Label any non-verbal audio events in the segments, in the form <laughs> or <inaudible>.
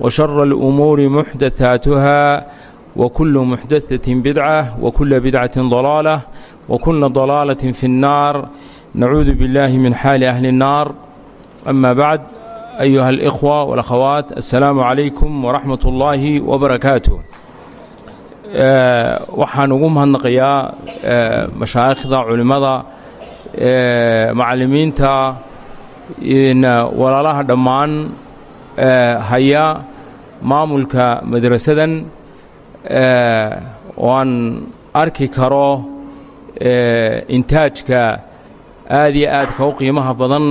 وشر الأمور محدثاتها وكل محدثة بدعة وكل بدعة ضلالة وكل ضلالة في النار نعوذ بالله من حال أهل النار أما بعد أيها الإخوة والأخوات السلام عليكم ورحمة الله وبركاته waxaan ugu mahadnaqayaa mashaa'ikhda culimmada macallimiinta walaalaha dhammaan haya maamulka madrasadan oo arki karo intaajka aad iyo aadka u qiimaha badan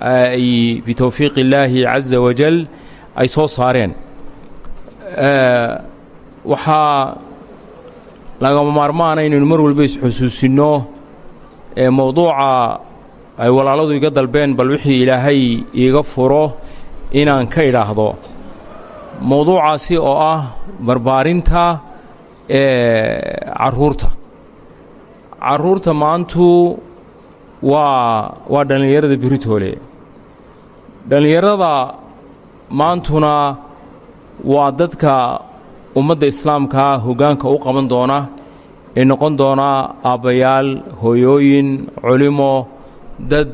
ay bitowfiiq illaahi caza wajal ay soo saareen. Waxaa lagama maarmaana inaynu mar walba isxusuusinno mowduuca ay walaaladu iga dalbeen bal wixii ilaahay iiga furo inaan ka idhaahdo mowduucaasi oo ah barbaarinta carruurta carruurta maantu waa waa dhallinyarada beritoole dhallinyarada maantuna waa dadka ummadda islaamkaa hoggaanka u qaban doona ee noqon doona aabbayaal hooyooyin culimo dad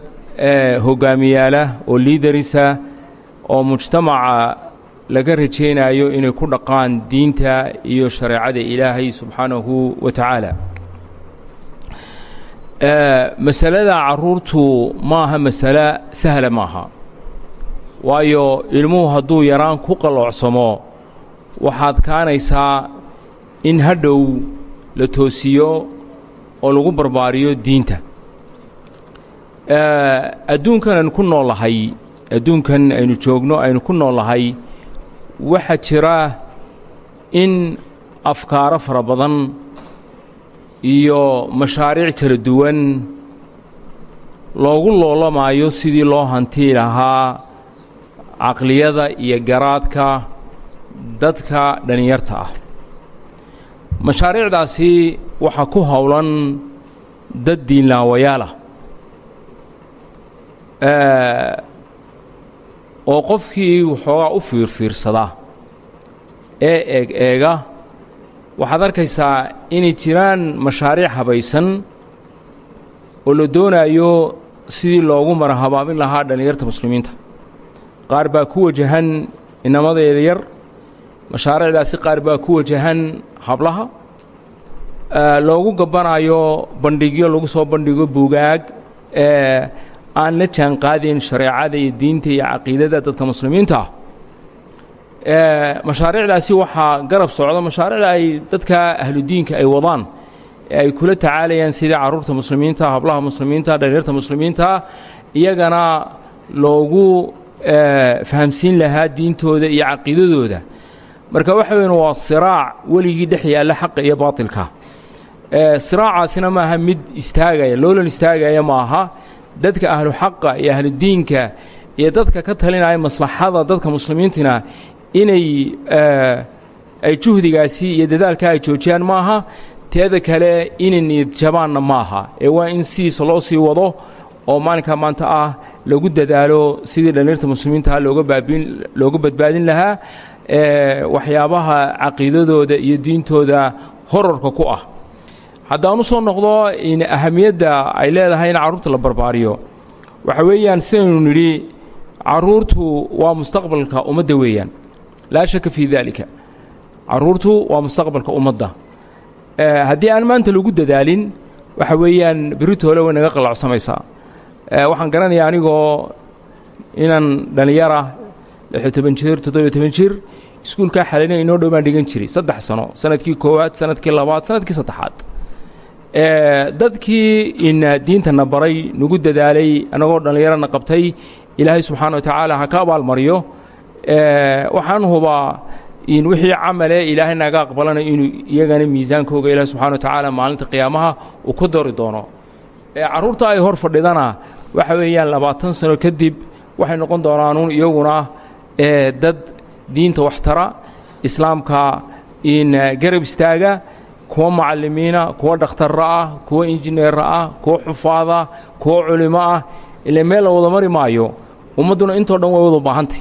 hoggaamiyaala oo liidarisa oo mujtamaca laga rajaynayo inay ku dhaqaan diinta iyo shareecada ilaahay subxaanahu wa tacaala. Masalada carruurtu maaha masale sahla maaha. Waayo ilmuhu hadduu yaraan ku qalloocsamo waxaad kaanaysaa in hadhow la toosiyo oo lagu barbaariyo diinta. Adduunkan aynu ku noollahay adduunkan aynu joogno aynu ku noollahay waxaa jira in afkaaro fara badan iyo mashaariic kala duwan loogu loolamaayo sidii loo hantii lahaa caqliyada iyo garaadka dadka dhallinyarta ah. Mashaariicdaasi waxaa ku howlan dad diinlaawayaalah oo qofkii waxoogaa u fiirfiirsada. Ee eeg eega waxaad arkaysaa inay jiraan mashaariic habaysan oo la doonaayo sidii loogu marahabaabin lahaa dhallinyarta muslimiinta. Qaar baa ku wajahan inamadeeda yar mashaariicdaasi qaar baa ku wajahan hablaha loogu gabbanayo bandhigyo lagu soo bandhigo buugaag aan la jaan qaadayn shareecada iyo diinta iyo caqiidada dadka muslimiinta. Ah mashaariicdaasi waxaa garab socda mashaariicda ay dadka ahludiinka ay wadaan ee ay kula tacaalayaan sidii carruurta muslimiinta hablaha muslimiinta dhallinyarta muslimiinta iyagana loogu fahamsiin lahaa diintooda iyo caqiidadooda. Marka waxa weyn waa siraac weligii dhex yaalla xaqa iyo baatilka. Siraacaasina maaha mid istaagaya loolan istaagaya maaha dadka ahlu xaqa iyo ahludiinka iyo dadka ka talinaya maslaxada dadka muslimiintina inay ay juhdigaasi iyo dadaalka ay joojiyaan maaha teeda kale inay niyad jabaanna maaha. Ee waa in sidiisa loo sii wado oo maalinkaa maanta ah lagu dadaalo sidii dhallinyarta muslimiintaha looga baabin looga badbaadin lahaa waxyaabaha caqiidadooda iyo diintooda horarka ku ah haddaan u soo noqdo ahamiyadda ay leedahay in carruurta la barbaariyo. Waxa weeyaan sidaynu nidhi carruurtu waa mustaqbalka ummadda weeyaan. Laa shaka fii daalika. Carruurtu waa mustaqbalka ummadda. Haddii aan maanta lagu dadaalin waxa weeyaan beritoole way naga qallacsamaysaa. Waxaan garanayaa anigoo inaan dhallinyara lixyo toban jir toddobiyo toban jir iskuulkaa xalina inoo dhow baan dhigan jiray. Saddex sano sannadkii koowaad sannadkii labaad sannadkii saddexaad dadkii ina diintana baray nagu dadaalay annagoo dhallinyarana qabtay ilaahay subxaana wa tacaala ha ka abaalmariyo. Waxaan hubaa in wixii camale ilaahay naga aqbalanayo inuu iyagana miisaankooga ilaahay subxana wa tacaala maalinta qiyaamaha uu ku dari doono. Carruurta ay hor fadhidana waxa weeyaan labaatan sano kadib waxay noqon doonaanuun iyaguna dad diinta waxtara islaamka in garab istaaga kuwa macallimiina kuwa dhakhtarra ah kuwa injineerra ah kuwa xufaada kuwa culimo ah ile meel la wada mari maayo. Ummadduna intoo dhan way wada baahantay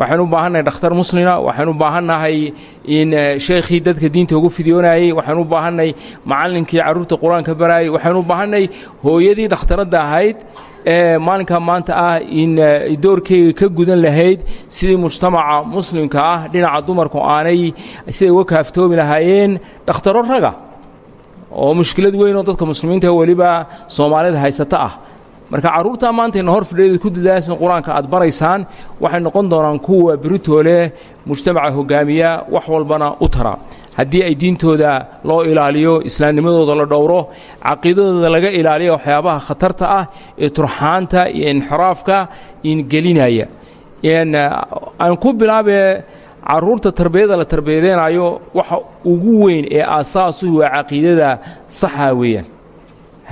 waxaynu u baahannahay dhakhtar muslina waxaynu u baahannahay in sheekhii dadka diinta ugu fidyoonayey waxaynu u baahannahay macallinkii carruurta qur'aanka baraayey waxaynu u baahannahay hooyadii dhakhtaradda ahayd ee maalinkaa maanta ah in doorkeyga ka gudan lahayd sidii mujtamaca muslimka ah dhinaca dumarku aanay siday uga kaaftoomi lahaayeen dhakhtaro raga oo mushkilad weyn oo dadka muslimiinta weliba soomaalida haysata ah marka carruurtaa maantayna hor fidheeda ku dadaasan qur'aanka aad baraysaan waxay noqon doonaan kuwa beritoole mujtamaca hogaamiya wax walbana u tara. Haddii ay diintooda loo ilaaliyo islaamnimadooda la dhowro caqiidadooda laga ilaaliyo waxyaabaha khatarta ah ee turxaanta iyo inxiraafka in gelinaya aan ku bilaabe carruurta tarbiyada la tarbiyadeynayo waxa ugu weyn ee aasaasu waa caqiidada saxa weeyaan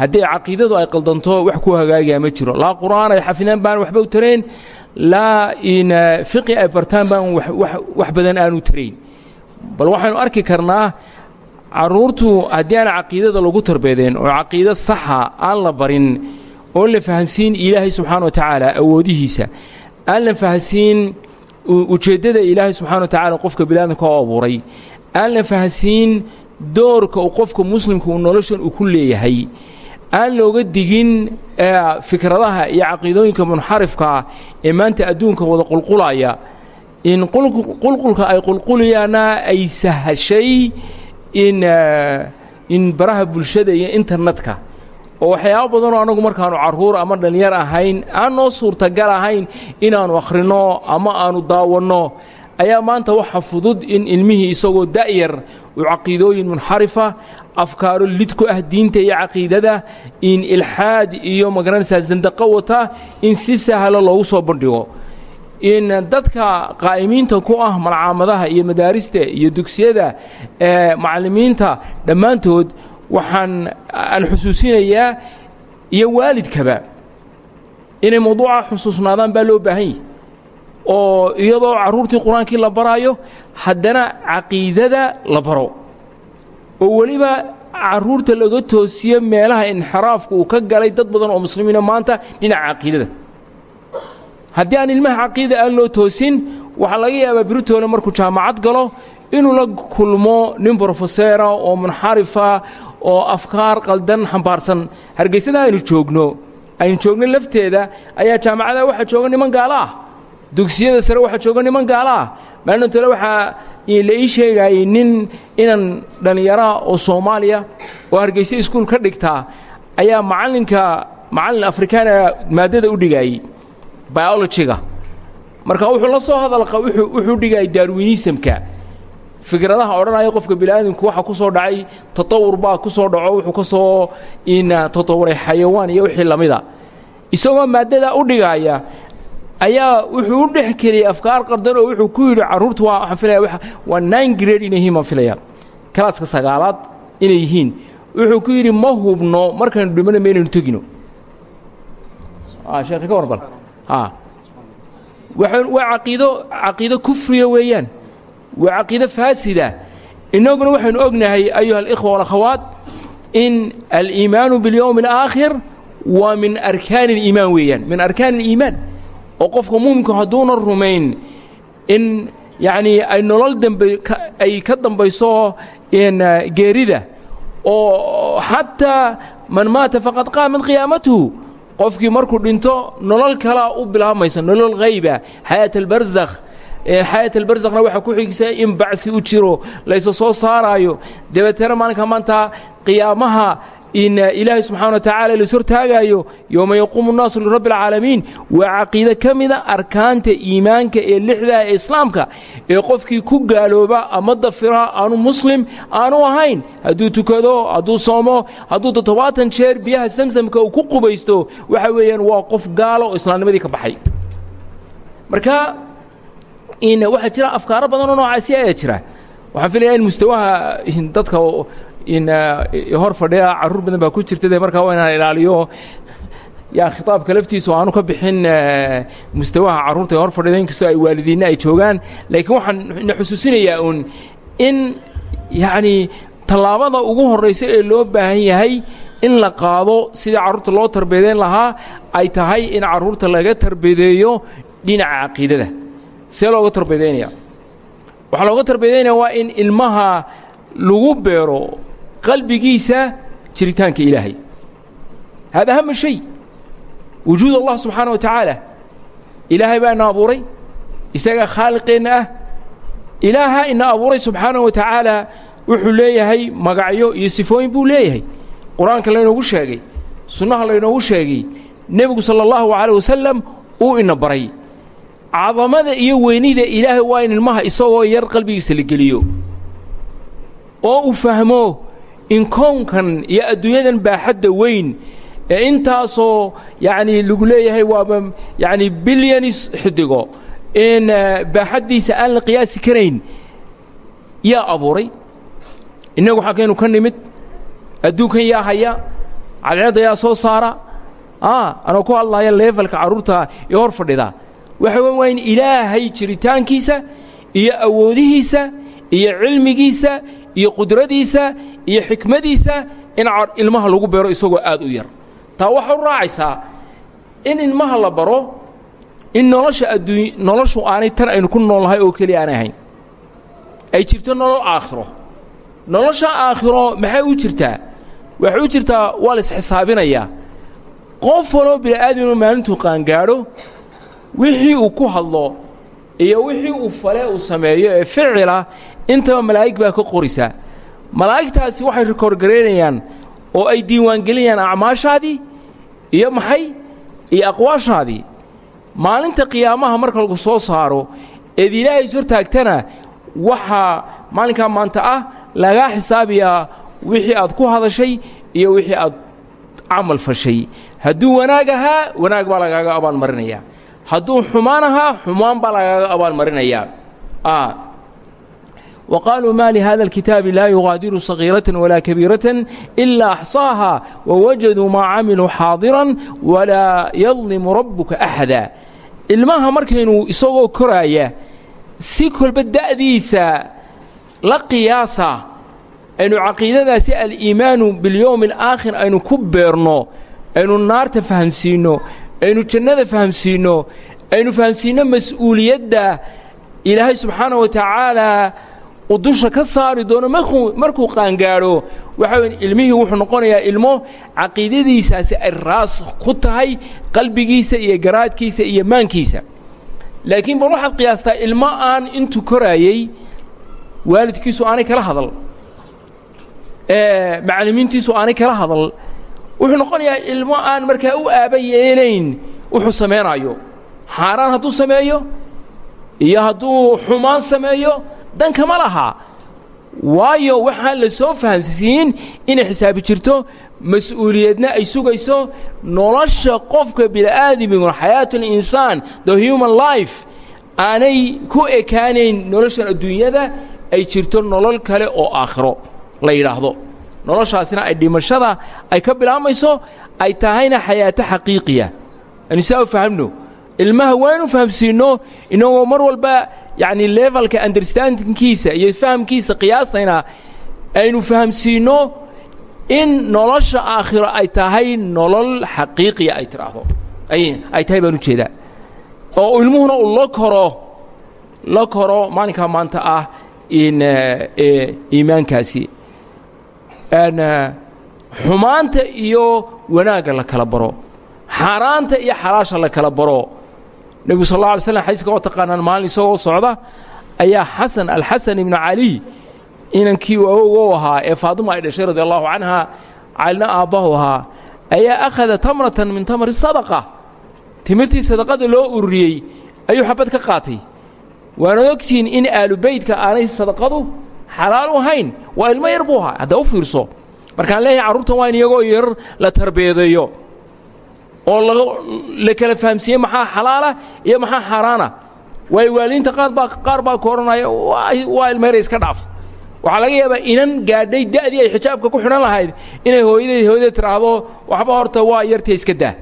haddii caqiidadu ay qaldanto wax ku hagaagaya ma jiro. Laa qur'aan ay xafidaan baan waxba u tarayn laa in fiqi ay bartaan baan wax badan aanu tarayn bal waxaynu arki karnaa carruurtu haddii aan caqiidada lagu tarbiyadeen oo caqiido saxa aan la barin oon la fahamsiin ilaahay subxaana wa tacaala awoodihiisa aan la fahamsiin ujeeddada ilaahay subxana wa tacaala qofka biniaadamka oo abuuray aan la fahamsiin doorka uu qofka muslimka uu noloshan uu ku leeyahay aan looga digin fikradaha iyo caqiidooyinka munxarifkaa ee maanta adduunka wada qulqulaya. In qulqulka ay qulquliyaana ay sahashay in in baraha bulshada iyo internetka. Oo waxyaabo badanoo annagu markaanu carruur ama dhallinyar ahayn aan noo suurtagal ahayn inaannu akhrinno ama aanu daawanno ayaa maanta waxa fudud in ilmihii isagoo da'yar uu caqiidooyin munxarifa afkaaro lid ku ah diinta iyo caqiidada in ilxaad iyo ma garanaysaa sandaqo wata in si sahlo loogu soo bandhigo. In dadka qaa'imiinta ku ah malcaamadaha iyo madaarista iyo dugsiyada ee macallimiinta dhammaantood waxaan aan xusuusinayaa iyo waalidkaba inay mawduuca xusuusnaadaan baa loo baahan yahi oo iyadoo carruurtii qur'aankii la baraayo haddana caqiidada la baro oo weliba carruurta laga toosiyo meelaha inxiraafka uu ka galay dad badan oo muslimiina maanta dhinaca caqiidada. Haddii aan ilmaha caqiida aan loo toosin waxaa laga yaabaa biritoole markuu jaamacad galo inuu la kulmo nin brofeseera oo munxarifa oo afkaar qaldan xambaarsan. Hargeysada aynu joogno. Aynu joogno lafteeda. Ayaa jaamacadaha waxaa jooga niman gaalo ah. Dugsiyada sare waxaa jooga niman gaalo ah. Maalintole waxaa la ii sheegaayey nin inan dhallinyaraha oo soomaaliya oo hargeysa iskuul ka dhigtaa ayaa macallinka macallin afrikaana maaddada u dhigaayey biologiga marka wuxuu la soo hadalqa wuxuu dhigayay darwinisamka fikradaha odhanaya qofka biniaadamku waxa ku soo dhacay tatawur baa ku soo dhaco wuxuu ka soo tatawuray xayawaan iyo wixii lamida isagoo maaddada u dhigaaya ayaa wuxuu u dhex keliyey afkaar qardan oo wuxuu ku yidhi carruurtu waa waxaan filaya waa nine grade inay yihiin baan filaya kalaaska sagaalaad inay yihiin wuxuu ku yidhi ma hubno markaynu dhimana maynaynu tegino sheekhi ka warbal a waa caqiido caqiido kufriya weeyaan waa caqiido faasida innaguna waxaynu ognahay ayuha alikhwa walakhawaat in aliimaanu biاlyowmi alaakhir waa min arkaani اliimaan weeyaan min arkaani اliimaan oo qofka muuminku hadduuna rumayn in yacnii ay nolol dambe ay ka dambayso geerida. Oo xataa man maata faqad qaamat qiyaamatuhu. Qofkii markuu dhinto nolol kalaa u bilaabmaysa nolol hayba xayaat albarzakh xayaat albarzakna waxaa ku xigisa in bacsi u jiro laysa soo saaraayo. Dabeetana maalinka maanta qiyaamaha in ilaahay subxaana wa tacaala las hortaagaayo yowma yaquumu nnaasu lirabbi alcaalamiin waa caqiide ka mida arkaanta iimaanka ee lixdaa ee islaamka ee qofkii ku gaalooba ama dafira aanu muslim aanu ahayn hadduu tukado hadduu soomo hadduu toddobaatan jeer biyaha samsamka uu ku qubaysto waxa weeyaan waa qof gaalo oo islaamnimadii ka baxay. Marka waxaa jira afkaaro badanoo noocaasi ayaa jira waxaan filaya in mustawaha dadka in hor fadhiya carruur badan baa ku jirta dee markaa waa inaan ilaaliyo. Yaa khitaabka laftiisa oo aanu ka bixin mustawaha carruurta ee hor fadhida inkastoo ay waalidiinna ay joogaan. Laakiin waxaan na xusuusinayaa uun in yacnii tallaabada ugu horraysa ee loo baahan yahay in la qaado sidii carruurta loo tarbiyadeyn lahaa ay tahay in carruurta laga tarbiyadeeyo dhinaca caqiidada. See looga tarbiyadeynaya waxaa looga tarbiyadeynaya waa in ilmaha lagu beero qalbigiisa jiritaanka ilaahay. Hada ahama shay. Wujuud allah subxaana wa tacaala ilaahay baa ina abuuray isagaa khaaliqeenna ah. Ilaaha ina abuuray subxaana wa tacaala wuxuu leeyahay magacyo iyo sifooyin buu leeyahay. Qur'aanka laynoogu sheegay. Sunnaha laynoogu sheegay. Nebigu sala allahu calayh wasalam uu ina baray cadamada iyo weynida ilaahay waa in ilmaha isagoo yar qalbigiisa la geliyo. Oo uu fahmo in kownkan iyo adduunyadan baaxadda weyn ee intaasoo yacnii lagu leeyahay waaba yacni bilyanis xidigo in baaxaddiisa aan la qiyaasi karayn yaa abuuray. Innagu xaggaynu ka nimid. Adduunkan yaa haya. Cadceedda yaa soo saara. Anoo ku hadlaya leefalka carruurta ee hor fadhida waxa waa in ilaahay jiritaankiisa iyo awoodihiisa iyo cilmigiisa iyo qudradiisa iyo xikmadiisa in ilmaha lagu beero isagoo aad u yar. Taa waxaa u raacaysaa in ilmaha la baro in nolosha adduuny noloshu aanay tan aynu ku noolnahay oo keliya aanay ahayn. Ay jirto nolol aakhiro. Nolosha aakhiro maxay u jirtaa? Waxay u jirtaa waa la isxisaabinayaa qof waloo bini'aadaminu maalintuu qaangaadho wixii uu ku hadlo iyo wixii uu fale uu sameeyo ee ficila intaba malaa'ig baa ka qoraysaa malaa'igtaasi waxay rikoorgaraynayaan oo ay diiwaangelinayaan acmaashaadii iyo maxay? Iyo aqwaashaadii. Maalinta qiyaamaha marka lagu soo saaro eed ilaahay is hortaagtana waxaa maalinkaa maanta ah lagaa xisaabiyaa wixii aad ku hadashay iyo wixii aad camal fashay. Hadduu wanaag ahaa wanaag baa lagaaga abaalmarinayaa hadduu xumaan ahaa xumaan baa lagaaga abaalmarinayaa wa qaaluu maa lihada alkitaabi laa yuqaadiru sagiiratan walaa kabiiratan ilaa axsaaha wawajaduu maa camiluu xaadiran walaa yadlimu rabbuka axada. Ilmaha markaynu isagoo koraaya si kolba da'diisa la qiyaasa aynu caqiidadaasi aliimaanu bilyowmi alaakhir aynu ku beerno aynu naarta fahamsiinno aynu jannada fahamsiinno aynu fahamsiinno mas'uuliyadda ilaahay subxaana wa tacaalaa uu dusha ka saari doono markuu qaangaadho. Waxa weya ilmihii wuxuu noqonayaa ilmo caqiidadiisaasi ay raasikh ku tahay qalbigiisa iyo garaadkiisa iyo maankiisa. Laakiin bal waxaad qiyaastaa ilmo aan intuu koraayey waalidkiisu aanay kala hadal. Macallimiintiisu aanay kala hadal wuxuu noqonayaa ilmo aan markaa u aaba yeelayn wuxuu samaynaayo xaaraan hadduu sameeyo iyo hadduu xumaan sameeyo danka ma laha. Waayo waxaan la soo fahamsiin inay xisaabi jirto mas'uuliyadna ay sugayso nolosha qofka bini'aadamiguna xayaatulinsaan the human life aanay ku ekaanayn noloshan adduunyada ay jirto nolol kale oo aakhiro la yidhaahdo noloshaasina ay dhimashada ay ka bilaabmayso ay tahayna xayaato xaqiiqiya. Aynu saa u fahamno ilmaha waaynu fahamsiinno inagoo mar walba yacni levelka understandingkiisa iyo fahamkiisa qiyaasayna aynu fahamsiinno in nolosha aakhiro ay tahay nolol xaqiiqiya ay tidhaahdo. Ay tahay baan u jeedaa oo ilmuhuna uu la koro la koro maalinkaa maanta ah in iimaankaasi xumaanta iyo wanaagga la kala baro. Xaaraanta iyo xalaasha la kala baro. Nebigu sal alla alay slam xadiiska oo taqaanaan maalin isagoo socda ayaa xasan alxasan ibnu caliy inankii awowou ahaa ee faaduma ay dhashay radi allahu canha calina aabbahu ahaa ayaa akhada tamratan min tamri sadaqa. Timirtii sadaqada loo ururiyey ayuu xabad ka qaatay. Waana ogtihiin in aalubeydka aanay sadaqadu xalaal u ahayn waa ilmo yar buu ahaa hadda u fiirso. Markaan leeyahay carruurtan waa in iyagoo yar la tarbeedeeyo oo la kala fahamsiiyey maxaa xalaala iyo maxaa xaaraana waayo waalidiinta qaar baa qaar baa ku waa ilmo yara iska dhaaf. Waxaa laga yaabaa inan gaadhay da'dii ay xijaabka ku xidhan lahayd inay hooyadeed hooyadeed tidhaahdo waxba horta waa yartee iska daa.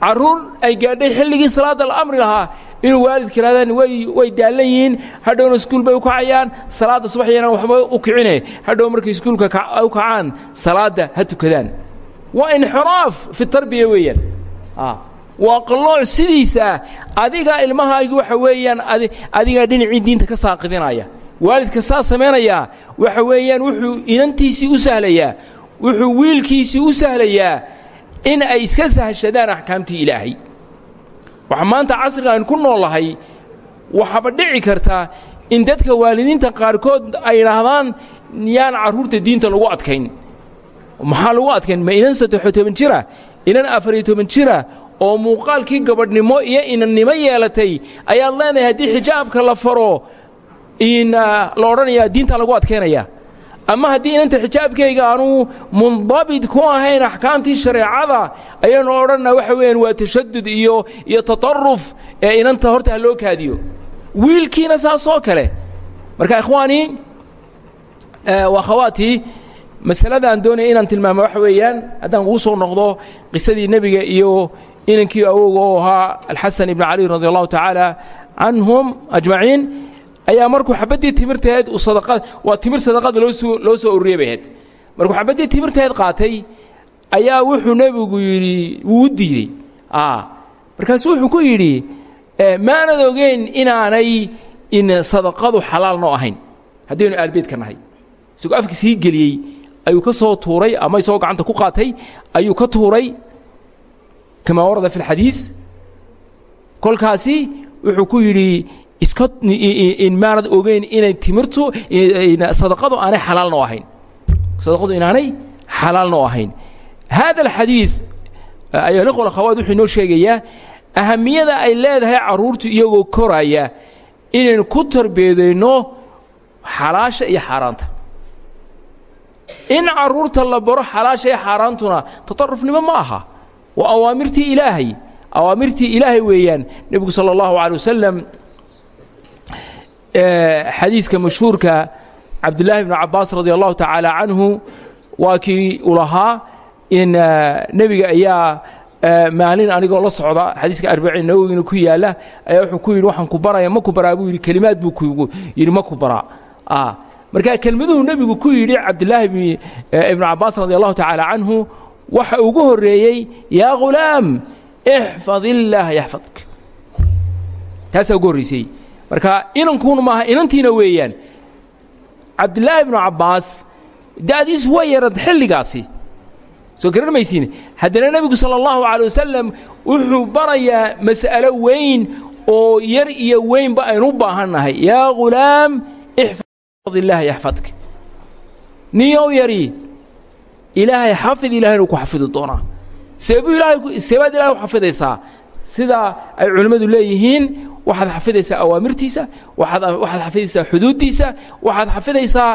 Carruur ay gaadhay xilligii salaadda la amri lahaa inuu waalidka yidhahdaan way way daallan yihiin hadhowna iskuul bay u kacayaan salaadda subaxyana waxba u kicine. Hadhow markay iskuulka u kacaan salaadda ha tukadaan. Waa inxiraaf fi tarbiya weeyaan. Waa qallooc sidiisaa adiga ilmahaagi waxa weeyaan adigaa dhinacii diinta ka saaqidinaya waalidka saa samaynayaa waxa weeyaan wuxuu inantiisii u sahlayaa wuxuu wiilkiisii u sahlayaa in ay iska sahashadaan axkaamtii ilaahay waxa maanta casriga aynu ku noollahay waxaaba dhici karta in dadka waalidiinta qaarkood ay idhaahdaan yaan carruurta diinta lagu adkayn. Maxaa lagu adkayn? Ma inan saddexiyo toban jira? Inan afariyo toban jira? Oo muuqaalkii gabadhnimo iyo inannimo yeelatay ayaad leenahay haddii xijaabka la faro la odhanayaa diinta lagu adkaynaya ama haddii inanta xijaabkayga aanu mundabit ku ahayn axkaamtii shareecada ayaanu odhanna waxa weeyaan waa tashadud iyo iyo tataruf ee inanta horta loo kaadiyo. Wiilkiina saasoo kale. Marka ikhwaanii wakhawaatii masaladaan doonaya inaan tilmaamo waxa weeyaan haddaan ugu soo noqdo qisadii nebiga iyo inankii awowga oo ahaa alxasan ibni cali radi allahu tacaala canhum ajmaciin ayaa markuu xabaddii timirtaheed waa timir sadaqada loo soo ururiyey bay ahayd. Markuu xabaddii timirtaheed qaatay ayaa wuxuu nebigu yidhi wuu u diidey markaasuu wuxuu ku yidhi maanad ogeyn inaanay in sadaqadu xalaal noo ahayn. Haddaynu aalbeedka nahay. Isagoo afka sii geliyey ayuu ka soo tuuray ama isagoo gacanta ku qaatay ayuu ka tuuray. Kamaa warada fi اlxadiis kolkaasi wuxuu ku yidhi iska maanad ogeyn inay timirtu sadaqadu aanay xalaal noo ahayn. Sadaqadu inaanay xalaal noo ahayn. Hada alxadiid ayaa liqol akhawaad wuxuu inoo sheegayaa ahamiyada ay leedahay carruurtu iyagoo koraya inaynu ku tarbeedayno xalaasha iyo xaaraanta. In carruurta la baro xalaasha iyo xaaraantuna tatarufnimo ma aha. Waa awaamirtii ilaahay. Awaamirtii ilaahay weeyaan nebigu sala allahu calay wasalam xadiiska mashhuurka cabdullaahi bnu cabbaas radi allahu tacaala canhu waa kii u lahaa in nebiga ayaa maalin anigoo la socda xadiiska arbaciin nawowigina ku yaalla ayaa wuxuu ku yidhi waxaan ku baraya ma ku baraa? Buu yidhi kelimaad buu ku yidhi. Ma ku baraa. Marka kelmaduhu nebigu ku yidhi cabdillaahi ibnu cabbaas radi allahu tacaala waxa ugu horreeyey yaa ghulaam ixfad illaah yaxfadk taasaa marka inankuuna maaha inantiina weeyaan. Cabdillaahi ibnu cabbaas da'diisu way yarad xilligaasi. Soo garan maysiin. Haddana nebigu sala allahu calay wasalam wuxuu barayaa mas'alo weyn oo yar iyo weynba aynu u baahannahay yaa ghulaam ixfad illaah yaxfadk. Niyow yari ilaahay xafid ilahayna ku xafidi doonaa. Seebuu ilaahay seebaad ilahay u xafidaysaa. Sida ay culimmadu leeyihiin waxaad xafidaysaa awaamirtiisa waxaad xafidaysaa xuduuddiisa waxaad xafidaysaa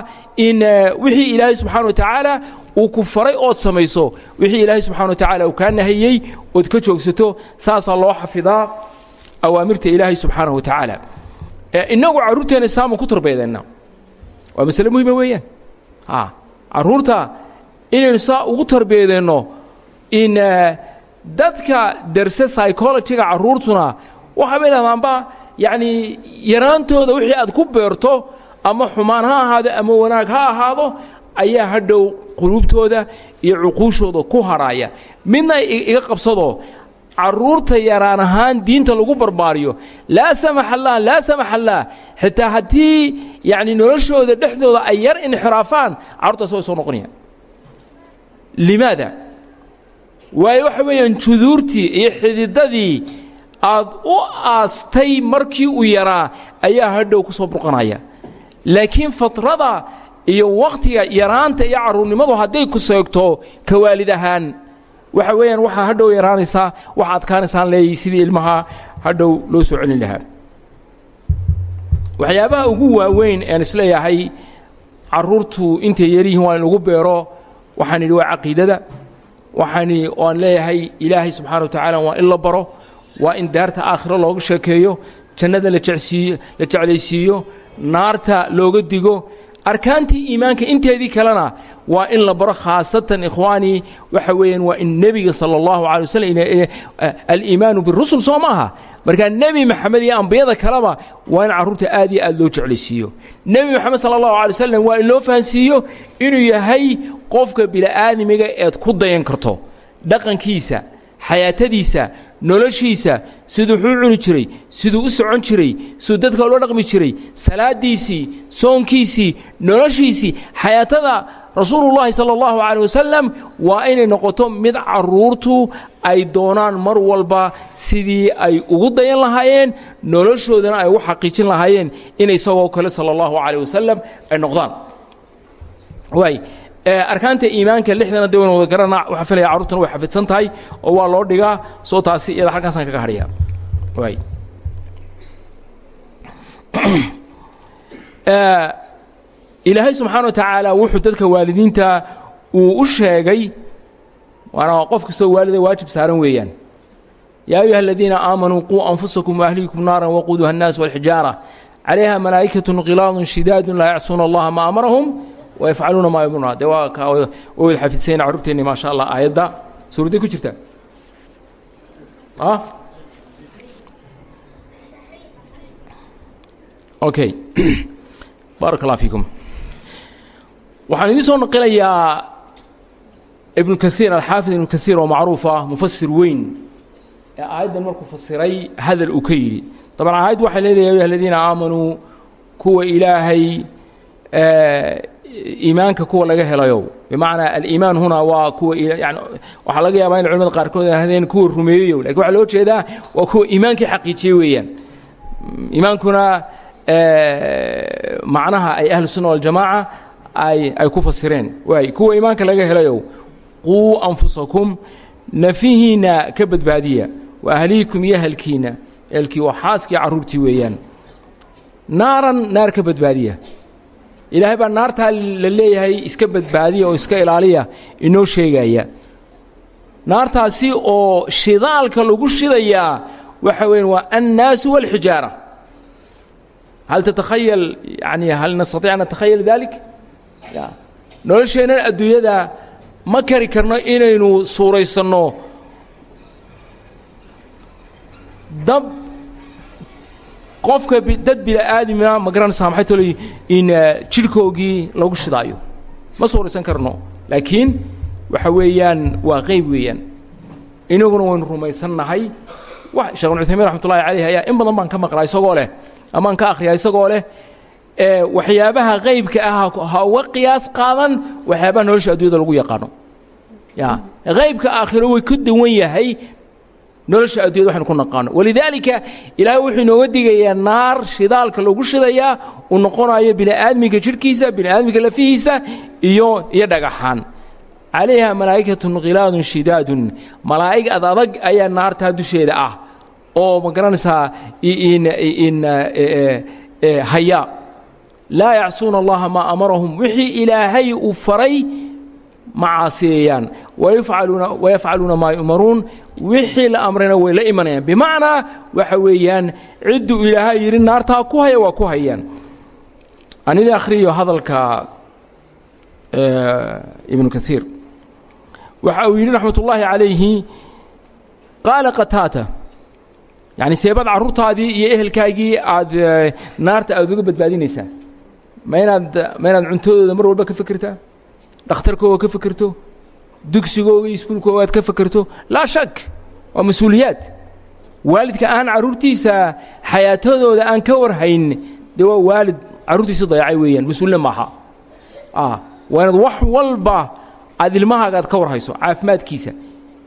in wixii ilaahay subxana wa tacaala uu ku faray ood samayso wixii ilaahay subxana wa tacaala uu kaa nahiyey ood ka joogsato saasaa loo xafidaa awaamirta ilaahay subxaanahu wa tacaala innagu carruurteenna saaman ku tarbeedeenna waa masale muhima weeyaan. Carruurta inaynu saa ugu tarbeedeenno in dadka derse psychologiga carruurtuna waxaa bay dhahdaanba yacnii yaraantooda wixii aad ku beerto ama xumaan ha ahaado ama wanaag ha ahaado ayaa hadhow quluubtooda iyo cuquushooda ku hadhaaya midna iga qabsado carruurta yaraan ahaan diinta lagu barbaariyo laa samax allah laa samax allah xitaa haddii yacni noloshooda dhexdooda ay yar inxiraafaan carruurtaas way soo noqonayaan. Limaada? Waayo waxa weeyaan juduurtii iyo xididadii aad u aastay markii uu yaraa ayaa hadhow ku soo burqanaya. Laakiin fatrada iyo wakhtiga yaraanta iyo carruurnimadu hadday ku seegto ka waalid ahaan waxa weeyaan waxaa hadhow yaraanaysaa waxa adkaanaysaan leeyahy sidii ilmaha hadhow loo soo celin lahaa. Waxyaabaha ugu waaweyn aan is leeyahay carruurtu intay yaryihiin waa in lagu beero waxaan idhi waa caqiidada. Waxaani oan leeyahay ilaahay subxaana wa tacaala waa in la baro waa in daarta aakhiro looga sheekeeyo jannada la jecsiiyo la jeclaysiiyo naarta looga digo. Arkaantii iimaanka inteedii kalena waa in la baro khaasatan ikhwaanii waxa weeyaan waa in nebiga sala allahu alay waslm aliimaanu birusul soo maaha markaa nebi maxamed iyo ambiyada kaleba waa in carruurta aad iyo aad loo jeclaysiiyo. Nebi moxamed sala allahu alay wasalam waa in loo fahansiiyo inuu yahay qofka bini'aadamiga eed ku dayan karto. Dhaqankiisa xayaatadiisa noloshiisa siduu wuxuu cuni jiray siduu u socon jiray siduu dadka ula dhaqmi jiray salaadiisii soonkiisii noloshiisii xayaatada rasuulullahi sala allahu calayh wasalam waa inay noqoto mid carruurtu ay doonaan mar walba sidii ay ugu dayan lahaayeen noloshoodana ay ugu xaqiijin lahaayeen inay isagoo kale sala allahu calayh wasalam ay noqdaan arkaanta iimaanka lixdana de waynu wada garana waxaan filaya carruurtana way xafidsan tahay oo waa loo dhigaa soo taasi iyada halkaasaan kaga hadhayaa waay <clears throat> ilaahay subxaana wa tacaala wuxuu dadka waalidiinta uu u sheegay waana qof kastoo waalida waajib saaran weeyaan. Yaa ayuha aladiina aamanuu quu anfusakum waahliikum naaran waquuduha annaas walxijaara calayha malaa'ikatun khilaadun shidaadun laa yacsuuna allaha ma amarahum wayafcaluuna maa yamuruna dee waa ka way wada xafidsayn carruurteenni maa sha allah aayadda suuradday ku jirtaa okay <clears throat> baarak allah fiikum. Waxaan idiin soo naqilayaa ibnu kaiir alxaafid ibnu kaiir oo macruuf ah mufasir weyn. Ee aayaddan markuu fasiray hadal uu ka yidhi. Dabcan aayaddu waxay leedahay ayuha aladiina aamanuu kuwa ilaahay iimaanka kuwa laga helayo. Bimacnaa aliimaan huna waa kuwa yani waxaa laga yaabaa in culamada qaarkood ahdeen kuwa rumeeyeyo. Lakin waxaa loo jeedaa waa kuwa iimaankii xaqiijiyey weeyaan. Iimaankuna macnaha ay ahlu sunna waljamaaca ay ay ku fasireen. Waay kuwa iimaanka laga helayo quu anfusakum nafihiinna ka badbaadiya. Wa ahliikum iyo ahalkiinna ehelkii waa xaaskii carruurtii weeyaan. Naaran naar ka badbaadiya ilaahay baa naartaa la leeyahay iska badbaadiya oo iska ilaaliya inoo sheegaya. Naartaasi oo shidaalka lagu shidayaa waxa weyan waa annaasu wاlxijaara hal tatakhayal yani hal nastaiic an natakhayal dalik nolosheennan adduunyada ma kari karno inaynu suuraysanno. Dab qofka dad bini'aadamina ma garanaysaa maxay tolay in jidhkoogii lagu shidaayo. Ma suuraysan karno. Laakiin waxa weeyaan waa qayb weeyaan. Inaguna waynu rumaysannahay. Sheekh ibn cuthaymiin raxmatullahi calayh ayaa in badan baan ka maqlaa isagoo leh amaan ka akhriyaa isagoo leh waxyaabaha qaybka ah ha uga qiyaas qaadan waxyaabaha nolosha addunyada lagu yaqaano. Ya qaybka aakhiro way ka duwan yahay nolosha addunyada waxaynu ku naqaano. Walidaalika ilaahay wuxuu inooga digayaa naar shidaalka lagu shidayaa uu noqonayo bini'aadminka jidhkiisa bini'aadminka lafihiisa iyo iyo dhagaxaan. Calayha malaa'ikatun khilaadun shidaadun. Malaa'ig ad adag ayaa naartaa dusheeda ah oo ma garanaysaa in haya. Laa yacsuuna allaha maa amarahum. Wixii ilaahay uu faray ma caasiyayaan wayafcaluuna maa yu'maruun wixii la amrayna way la imanayaan. Bimacnaa waxa weeyaan cidduu ilaahay yidhi naartaa ku haya waa ku hayaan. Anidii akhriyo hadalka ibnu kaiir waxa uu yidhi raxmat ullaahi calayhi qaala qataata. Yacni seebaad carruurtaadii iyo ehelkaagii aad naarta aad uga badbaadinaysaa. Ma inaad ma inaad cuntadooda mar walba ka fekertaa dhakhtarkooga ka fekerto dugsigooga iyo iskuulkooga aad ka fekerto laa shak waa mas'uuliyaad. Waalidka aan carruurtiisa xayaatadooda aan ka warhayn dee waa waalid carruurtiisa dayacay weeyaan mas'uulina maaha. Waa inaad wax walba aad ilmahaaga aad ka warhayso caafimaadkiisa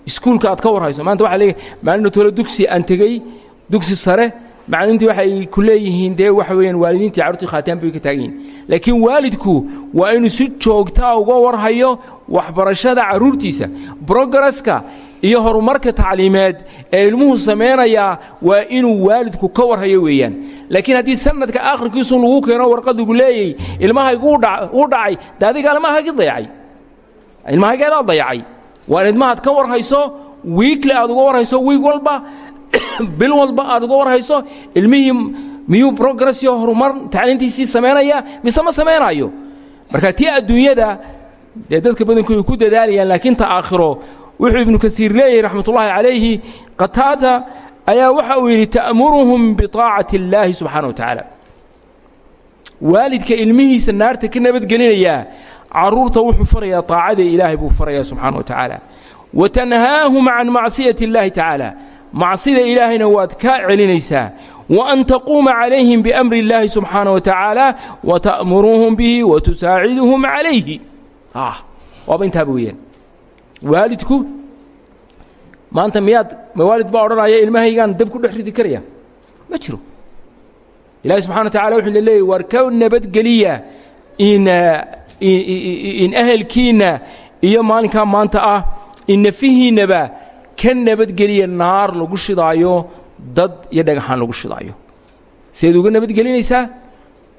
iskuulka aad ka warhayso. Maanta waxa leeyahay maalina tolo dugsi aan tegey dugsi sare macalimiintii waxay ku leeyihiin dee waxa weeyaan waalidiintii carruurtii khaataan bay ka taagan yihiin laakiin waalidku waa inuu si joogtaa uga warhayo waxbarashada carruurtiisa brogaraska iyo horumarka tacliimeed ee ilmuhu samaynayaa waa inuu waalidku ka warhayo weeyaan. Laakiin haddii sanadka akhirkiisu lagu keeno warqadugu leeyay ilmahaygu u dhacay de adiga ilmahagi dayacay. Ilmahaygeedaa dayacay. Waa in ka warhayso wiikle aad uga warhayso wiig walba <coughs> bil walba aad uga warhayso ilmihii miyuu progress iyo horumar tacliintiisii samaynaya mise ma samaynayo marka tii adduunyada dee dadka badankoodu ku dadaalayaan laakiin ta aakhiro wuxuu ibnu kaiir leeyahay raxmatullaahi calayhi qataada ayaa waxa uu yidhi ta'muruhum biطaacati اllaahi subxaana wa tacaala waalidka ilmihiisa naarta ka nabadgelinayaa carruurta wuxuu farayaa طaacada ilaahay buu farayaa subxaana wa tacaala wa tanhaahum can macsiyati اllaahi tacaala macsida ilaahayna waad kaa celinaysaa wa an taquuma calayhim biamri اllaahi subxaana wa tacaala wa ta'muruuhum bihi wa tusaaciduhum calayhi waaba intaaba weeyaan waalidku maanta miyaad ma waalid baa odhanaya ilmahaygaan dab ku dhex ridi karaya ma jiro ilaahi subxana wa tacala wuxuu leeyahy war ka nabadgeliya in in ahelkiinna iyo maalinkaa maanta ah in nafihiinnaba ka nabadgeliya naar lagu shidaayo dad iyo dhagaxaan lagu shidaayo. Sideed uga nabadgelinaysaa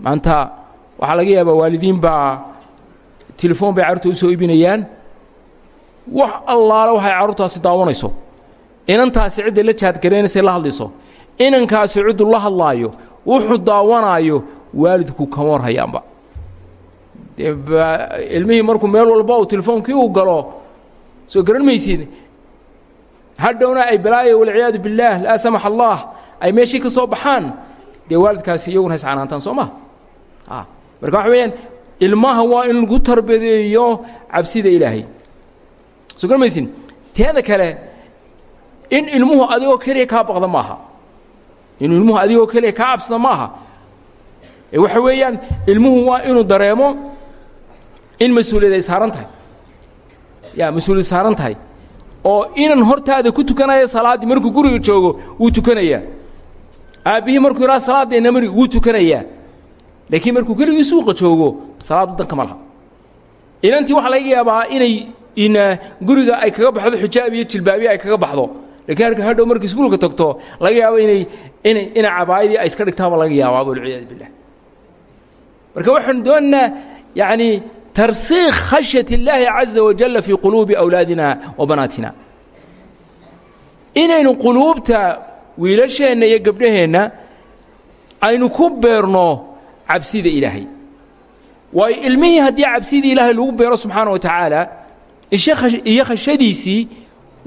maanta waxaa laga yaabaa waalidiin baa telefoon bay carruurta u soo iibinayaan wax allaale waxay carruurtaasi daawanayso. Inantaasi cidday la jaadgaraynaysa la hadlayso. Inankaasi ciddu la hadlaayo wuxuu daawanaayo waalidku kama war hayaanba. Ilmihii markuu meel walba uu telefoonkii uu galo soo garan maysid hadhowna ay balaayo walciyaadu billaah laa samax allah ay meeshii ka soo baxaan? Dee waalidkaasi iyaguna hays canaantaan soo maha marka waxa weeyaan ilmaha waa in lagu tarbadeeyo cabsida ilaahay. Soo garan maysin teeda kale in ilmuhu adigoo keliya kaa baqda maaha. In ilmuhu adigoo keliya kaa cabsada maaha. Ee waxa weeyaan ilmuhu waa inuu dareemo in mas'uuliyad ay saaran ya mas'uuliyad oo inan hortaada ku tukanaya salaaddii markuu guriga joogo wuu tukanayaa aabbihii markuu yidhaha salaaddeena mari wuu tukanayaa laakiin markuu keligii suuqa joogo salaad waddanka ma laha. Inantii waxaa laga yaabaa inay in guriga ay kaga baxdo xijaab iyo jilbaabiya ay kaga baxdo. Lakiin halkan hadhow markay iskuulka tagto laga yaabo inay ina ina cabaayadii ay iska dhigtaaba laga yaabaa walciyaadu billah. Marka waxaanu doonaynaa yacni tarsiikh khashyat اllaahi caza wajalla fii quluubi awlaadina wa banaatina inaynu quluubta wiilasheenna iyo gabdhaheenna aynu ku beerno cabsida ilaahay waayo ilmihii haddii cabsidii ilaahay lagu beero subxaana wa tacaala iyo khashadiisii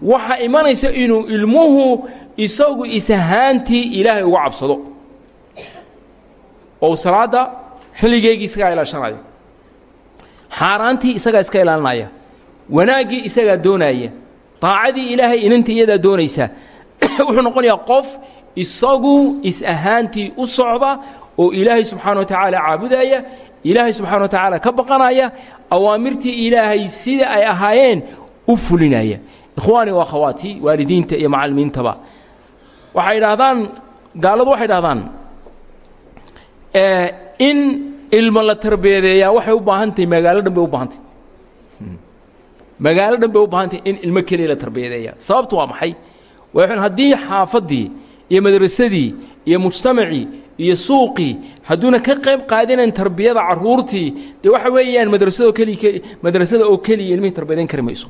waxaa imanaysa inuu ilmuhu isagu isahaantii ilaahay uga cabsado oo salaadda xilligeegii isagaa ilaashanaya xaaraantii isagaa iska ilaalinaya wanaaggii isagaa doonaaya. Daacadii ilaahay inantii iyadaa doonaysa. <clears throat> Wuxuu noqonayaa qof isagu is-ahaantii u socda oo ilaahay subxaana wa tacaala caabudaya ilaahay subxana wa tacaala ka baqanaya awaamirtii ilaahay sida ay ahaayeen u fulinaya. Ikhwaani wa akhawaatii waalidiinta iyo macallimiintaba. Waxay idhaahdaan gaaladu waxay idhahdaan in ilmo la tarbiyadeeyaa waxay u baahan tahay magaalo dhan bay u baahan tahay magaalo dhan bay u baahan tahay in ilmo keliya la tarbiyadeeyaa. Sababtu waa maxay? Waa haddii xaafaddii iyo madrasadii iyo mujtamacii iyo suuqii hadduuna ka qayb qaadinayn tarbiyada carruurtii dee waxa weeyaan madrasadoo keliya madrasada oo keliya ilmihii tarbiyadayn kari mayso.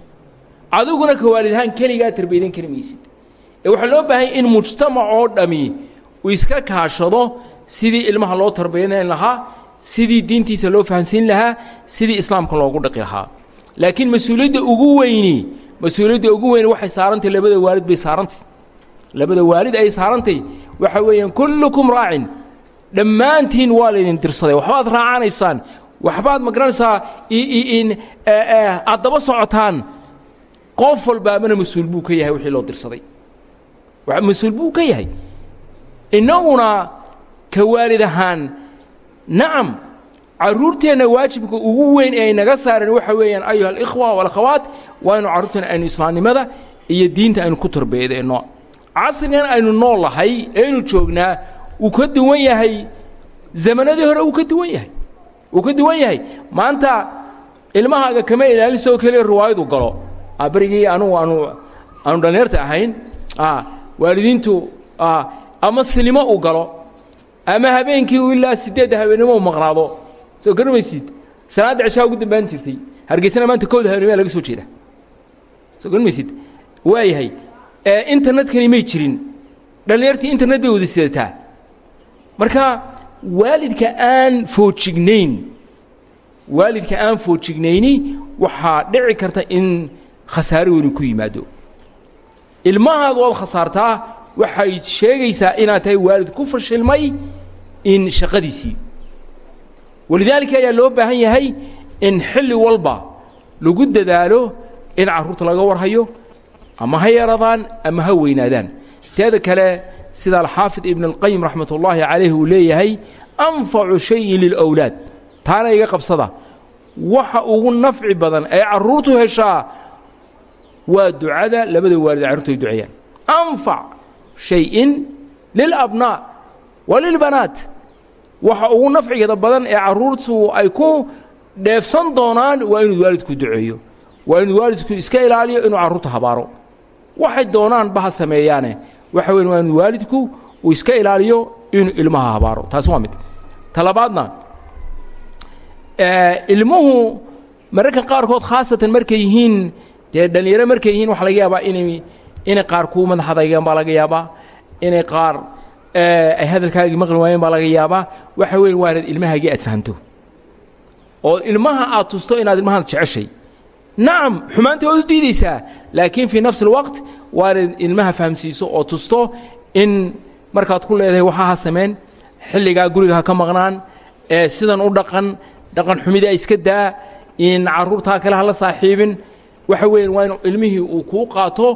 Adiguna ka waalidahaan keligaa tarbiyadayn kari maysid. Ee waxaa loo baahanya in mujtamac oo dhammi uu iska kaashado sidii ilmaha loo tarbiyanayn lahaa sidii diintiisa loo fahamsiin lahaa sidii islaamka loogu dhaqi lahaa. Laakiin mas'uuliyadda ugu weyni mas'uuliyadda ugu weyni waxay saarantay labada waalid bay saarantay labada waalid ay saarantay waxa weeyaan kullukum raacin. Dhammaantiin waa laydin dirsaday. Waxbaad raacanaysaan waxbaad ma garanaysaa in aad daba socotaan. Qof walbaabana mas'uul buu ka yahay wixii loo dirsaday. Mas'uul buu ka yahay. Innaguna ka waalid ahaan nacam carruurteenna waajibka ugu weyn ee ay naga saareen waxa weeyaan ayuha alikhwa walakhawaat waa inu aynu islaamnimada iyo diinta aynu ku tarbeedeenno casrigan aynu nool lahay joognaa wuu ka duwan yahay zamanadii hore wuu ka duwan yahay. Wuu ka duwan yahay. Maanta ilmahaaga kama ilaalisoo keliya riwaayadu galo. Berigii anugu aanu aanu dhallinyarta ahayn. Waalidiintu ama silimo uu galo ama habeenkii uu ilaa siddeedda habeennimo u maqnaado soo garmaysid. Salaadda cishaa ugu dambaan jirtay. Hargeysana maanta kowda habeennimoa laga soo jeeda. Soo garmaysid. Waayahay internetkani may jirin. Dhallinyartii internet bay wada sidataa. Marka waalidka aan foojignayn waalidka aan foojignayni waxaa dhici karta in khasaare weynu ku yimaado. Ilmahaaga ood khasaartaa waxay sheegaysaa inaad tahay waalid ku fashilmay in shaqadiisii. Walidaalika ayaa loo baahan yahay in xilli walba lagu dadaalo in carruurta laga warhayo ama ha yaradaan ama ha weynaadaan. Teeda kale sida alxaafid ibn اlqayim raxmat ullaahi calayh uu leeyahay anfacu shayin lilwlaad taana iga qabsada. Waxa ugu nafci badan ee carruurtu heshaa waa ducada labada waalid carruurtu duceeyaan. Anfac shayin lilabnaa wa lilbanaat. Waxa ugu nafcigeeda badan ee carruurtu ay ku dheefsan doonaan waa inuu waalidku duceeyo waa inuu waalidku iska ilaaliyo inuu carruurta habaaro. Waxay doonaanba ha sameeyaane. Waxa weyn waa inuu waalidku uu iska ilaaliyo inuu ilmaha habaaro. Taasi waa mid. Talabaadna ilmuhu mararka qaarkood khaasatan markay yihiin dee dhallinyaro markay yihiin waxa laga yaabaa inay inay qaar kuu madax adaygaan baa laga yaabaa. Inay qaar ay hadalkaagii maqli waayeen baa laga yaabaa. Waxa weyn waa inaad ilmahaagii aad fahamto. Oo ilmaha aad tusto inaad ilmahaad jeceshay. Nacam xumaanta waad u diidaysaa. Laakiin fii nafsi اlwaqt waa inaad ilmaha fahamsiiso oo tusto in markaad ku leedahay waxaa ha samayn xilligaa guriga ha ka maqnaan ee sidan u dhaqan dhaqan xumidaa iska daa in carruurtaa kale ha la saaxiibin. Waxa weyan waa in ilmihii uu kuu qaato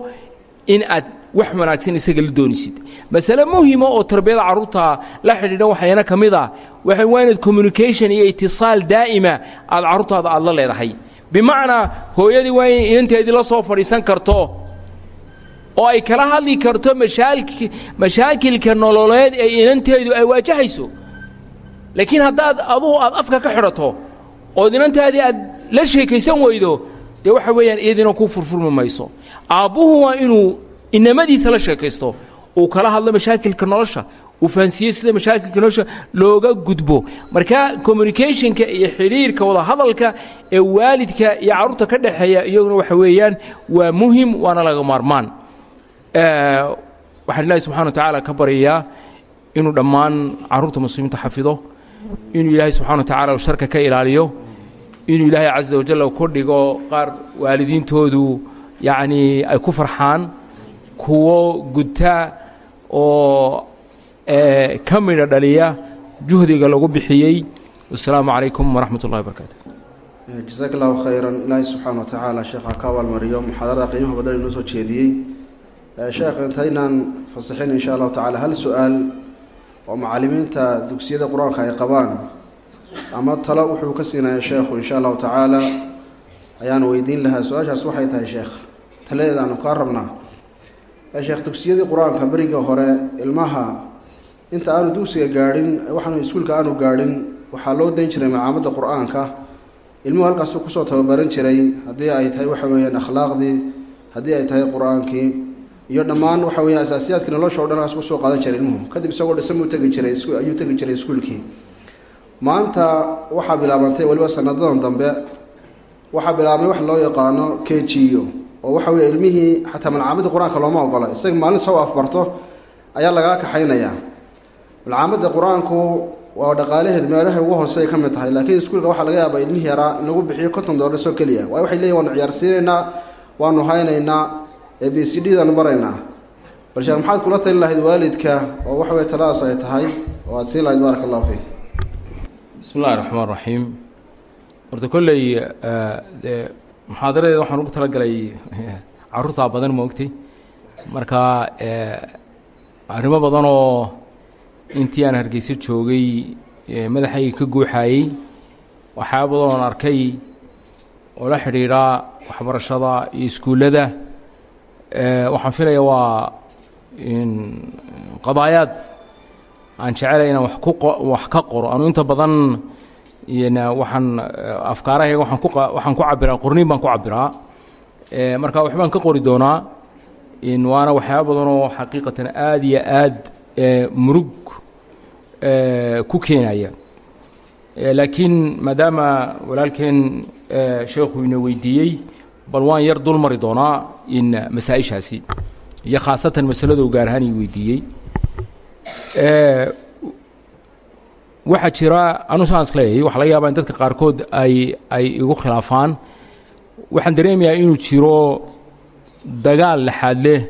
in aad wax wanaagsan isaga la doonisid. Masale muhima oo tarbiyada carruurta la xidhiidha waxayna ka mid ah waxa waa inaad communication iyo itiصaal daa'ima aad carruurtaada aad la leedahay. Bimacnaa hooyadii waa inay inanteedii la soo fadhiisan karto oo ay kala hadli karto mashaaki mashaakilka nololeed ee inanteedu ay waajahayso laakiin haddaad adugu aad afka ka xidhato ood inantaadii aad la sheekaysan weydo dee waxa weeyaan iyadiina ku furfurmi mayso. Aabbuhu waa inuu inamadiisa la sheekaysto. Uu kala hadlo mashaakilka nolosha uu fahansiiye sida mashaakilka nolosha looga gudbo. Marka communicationka iyo xidhiirka wada hadalka ee waalidka iyo carruurta ka dhexeeya iyaguna waxa weeyaan waa muhiim waana laga maarmaan. Waxaan ilaahay subxana wa tacaala ka baryayaa inuu dhammaan carruurta muslimiinta xafido inuu ilaahay subxana wa tacala sharka ka ilaaliyo inuu ilaahay caza wajal ku dhigo qaar waalidiintoodu yacnii ay ku farxaan kuwo gudta oo ka midha dhaliya juhdiga lagu bixiyey. Wasalaamu calaykum waraxmat ullahi barakaatu jasaak allahu khayran. Ilaahay subxaana wa tacaala sheekha ka abaalmariyo muxaadarada qiimaha badan inoo soo jeediyey sheekh intaynaan fasaxin insha allahu tacala hal su'aal oo macallimiinta dugsiyada qur'aanka ay qabaan ama talo wuxuu ka siinaya sheekhu insha allahu tacaala ayaan weydiin lahaa su'aashaas waxay tahay sheekh taladeeda aanu kaa rabnaa. Sheekh dugsiyadii qur'aanka beriga hore ilmaha inta aanu dugsiga gaadhin waxaanu iskuulka aanu gaadhin waxaa loo dayn jiray macaamadda qur'aanka. Ilmuhu halkaasuu ku soo tababaran jiray. Haddii ay tahay waxa weeyaan akhlaaqdii haddii ay tahay qur'aankii iyo dhammaan waxa weya asaasiyaadkii nolosha o dhan kaas ku soo qaadan jiray ilmuhu. Kadib isagoo dhisan buu tegi jiray ayuu tegi jiray iskuulkii maanta waxaa bilaabantay weliba sanadadan dambe waxaa bilaabmay wax loo yaqaano kejiyo oo waxa weeye ilmihii xataa malcaamadda qur'aanka looma ogola. Isaga maalin soo afbarto ayaa lagaa kaxaynayaa malcaamadda qur'aanku waa dhaqaalaheed meelahay ugu hooseay ka mid tahay laakiin iskuulka waxaa laga yaabaa ilmihii yaraa in lagu bixiyo konton doolar soo keliya. Waayo waxay leeyihiin waanu ciyaarsiinaynaa waanu haynaynaa ee b c d daanu baraynaa. Bal sheekh maxaad kula tali lahayd waalidka oo waxa weye taladaas ay tahay. Oo aad siin lahayd baaraka allahu fiik bismi illahi raxmaan raxiim horta kolley eh, dee muxaadaradeeda waxaan ugu talagalay eh, caruurtaa badan ma ogtay marka eh, arrimo badan oo intii aan hargeyso joogay madaxayga ka guuxaayey waxyaaba badan oon arkay oo la xidhiidha waxbarashada iyo iskuullada. Waxaan filaya waa qabaayaad aan jecelay inaan wax ka qoro. Anu inta badan afkaarahayga waaan ku waxaan ku cabiraa qorniin baan ku cabiraa. Marka waxbaan ka qori doonaa waana waxyaaba badan oo xaqiiqatan aad iyo aad murug ku keenaya. Laakiin maadaama walaalkeen sheekhu ina weydiiyey bal waan yar dul doonaa in masaa-ishaasi iyo khaasatan masaladu gaar ahaan i weydiiyey waxaa jira anu saan is leeyahay waxa laga yaabaa in dadka qaarkood ay ay igu khilaafaan. Waxaan dareemayaa inuu jiro dagaal laxaad leh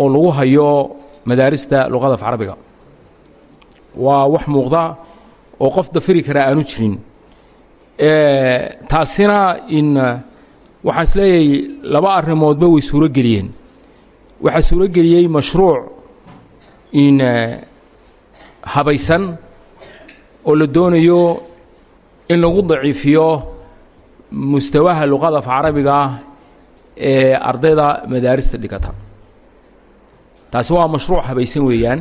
oo lagu hayo madaarista luqada af carabiga waa wax muuqda oo qof dafiri karaa aanu jirin. Taasina in waxaan is leeyahay laba arrimoodba way suuro waxaa suuro mashruuc in habaysan oo la doonayo in lagu daciifiyo mustawaha luqada carabiga ee ardayda madaarista dhigata. Taasi waa mashruuc habaysan weeyaan.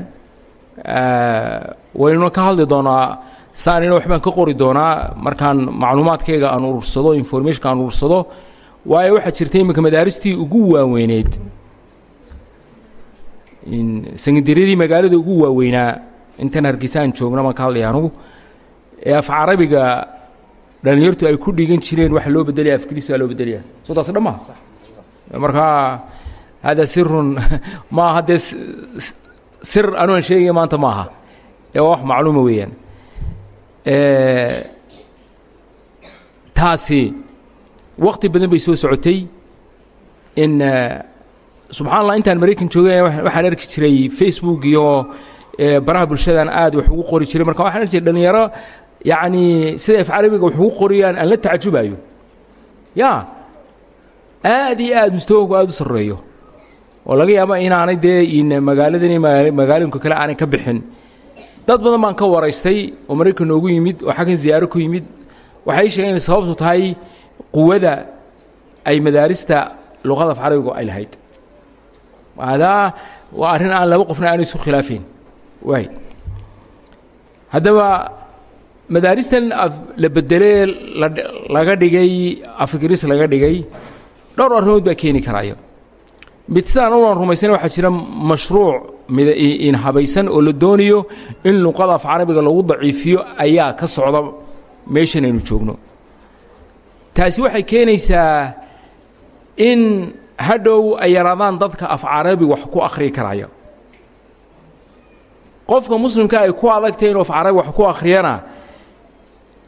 Waynuna ka hadli doonaa saanina waxbaan ka qori doonaa markaan macluumaadkayga aan urursado informationka aan urursado waayo waxaa jirta iminka madaaristii ugu waaweyneyd sangadiriyadii magaalada ugu waaweynaa intan hargeysa aan joogna baan ka hadlaya anugu ee af carabiga dhalinyartu ay ku dhigan jireen waxa loo bedelaya afgris baa loo bedelaya soo taasi dhan maha markaa hada sirun <laughs> maaha dee sir anuan sheegaya maanta maaha ee waa wax macluuma weeyaan. Taasi wakti badan bay soo socotay in subxaa allah intaan maraykan joogay waxaan arki jiray facebook iyo baraha bulshadan aad wax ugu qori jiray. Marka waxaan arki jiray dhalinyaro yacni sida af carabiga wax ugu qoriyaan aan la tacajubayo ya aad iyo aad mustawahku aada u sarreeyo. Oo laga yaaba inaanay dee in magaaladan magaalooyinka kale aanay ka bixin. Dad badan baan ka waraystay oo maraykan noogu yimid oo xaggan ziyaaro ku yimid. Waxay sheegeen inay sababtu tahay quwada ay madaarista luqada af carabigu ay lahayd hadaa waa arrin aan laba qofna aanay isku khilaafeyn waay haddaba madaaristan la bedelee laga dhigay afgris laga dhigay dhowr arrimood baa keeni karaya mid sidaan unan rumaysana waxaa jira mashruuc in habaysan oo la doonayo in luqada af carabiga lagu daciifiyo ayaa ka socda meeshan aynu joogno taasi waxay keenaysaa in hadhow ay yaraadaan dadka af carabi wax ku akhriyi karaya qofka muslimka ay ku adagtay inuu af carabi wax ku akhriyana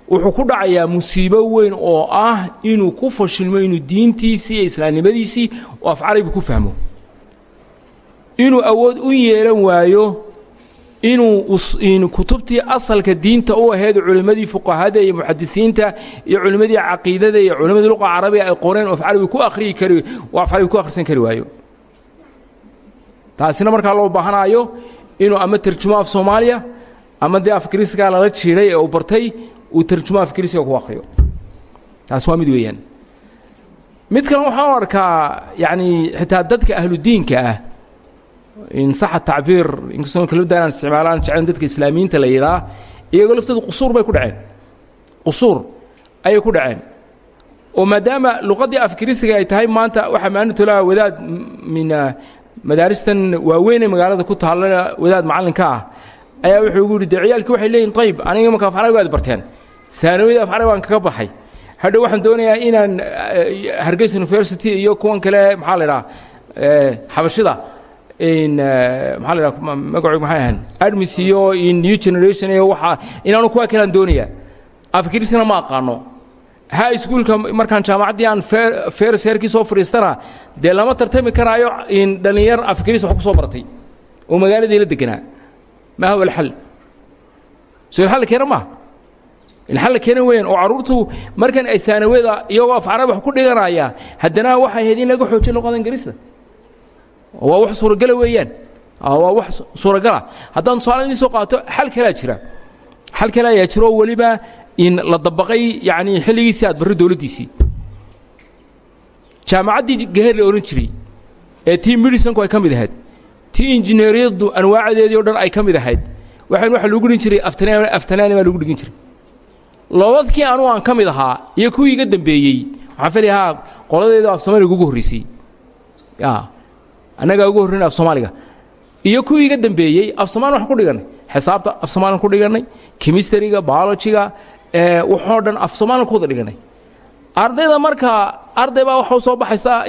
wuxuu ku dhacayaa musiibo weyn oo ah inuu ku fashilmo inuu diintiisii iyo islaamnimadiisii oo af carabi ku fahmo. Inuu awood u yeelan waayo inuu kutubtii asalka diinta u ahayd culimmadii fuqahada iyo muxadisiinta iyo culimmadii caqiidada iyo culimmadii luqa carabiga ay qoreen oo af carabi ku akhriyi kari oo af carabi ku akhrisan kari waayo. Taasina markaa loo baahanaayo inuu ama tarjumo af soomaaliya ama dee afgriiskaa lala jiiday ee uu bartay uu tarjumo afgriisiga ku akhriyo. Taas waa mid weeyaan. Mid kale waxaan u arkaa yacni xitaa dadka ahludiinka ah in saxa tacbiir inkastoo kelmadda inaan isticmaalaan jeclan dadka islaamiyiinta la yidhaah iyagoo laftooda qusuur bay ku dhaceen qusuur ayay ku dhaceen oo maadaama luqaddii afgriisiga ay tahay maanta waxaa maanitolaha wadaad min madaaristan waaweyn ee magaalada ku taalla wadaad macallinka ah ayaa wuxuu igu yidhi dee ciyaalkii waxay leeyihiin ayib aniga marka af carabiga aad barteen haanawiyada af carabi aan kaga baxay hadhow waxaan doonayaa inaan hargeysa university iyo kuwan kale maxaa la idhaha xabashida maxaa la idhaha magacoog maxay ahayn? Admis iyo new generation iyo waxaa inaanu kuwa kalean doonayaa afgrisina ma aqaano. High schoolka markaan jaamacaddii aan feres heerkii soo fadhiistana dee lama tartami karaayo in dhallinyar afgris wax ku soo bartay. Oo magaaladii la deganaa. Ma huwa alxal? Soo ilxal la keena maaha ilxal la keena weeyaan oo carruurtu markan ay haanawada iyagoo af carabi wax ku dhiganaya haddana waxay ahayd in laga xoojiyo luqada ingiriista waa wax suuragala weeyaan. Waa wax suuragala. Haddaan tusaale idin soo qaato xal kalaa jira. Xal kale ayaa jiro weliba in la dabaqay yacni xilligiisii aad barri dowladdiisii. Jaamacaddii gaheer la odhan jiray ee tii medisanku ay ka mid ahayd tii injineeriyaddu anwaacadeedii o dhan ay ka mid ahayd waxaan waxa lagu dhigin jiray aftanaani baa lagu dhigin jiray. Labadkii anuu aan ka mid ahaa iyo kuwii iga dambeeyey waxaan filayaa qoladeeda af soomaaliga ugu horreysay. Ya annagaa ugu horreyn af soomaaliga. Iyo kuwii iga dambeeyey af somaali waxaan ku dhigannay xisaabta af somaalian ku dhigannay kimistariga biologiga waxoo dhan af somaalian ku wada dhigannay ardayda markaa arday baa waxa u soo baxaysaa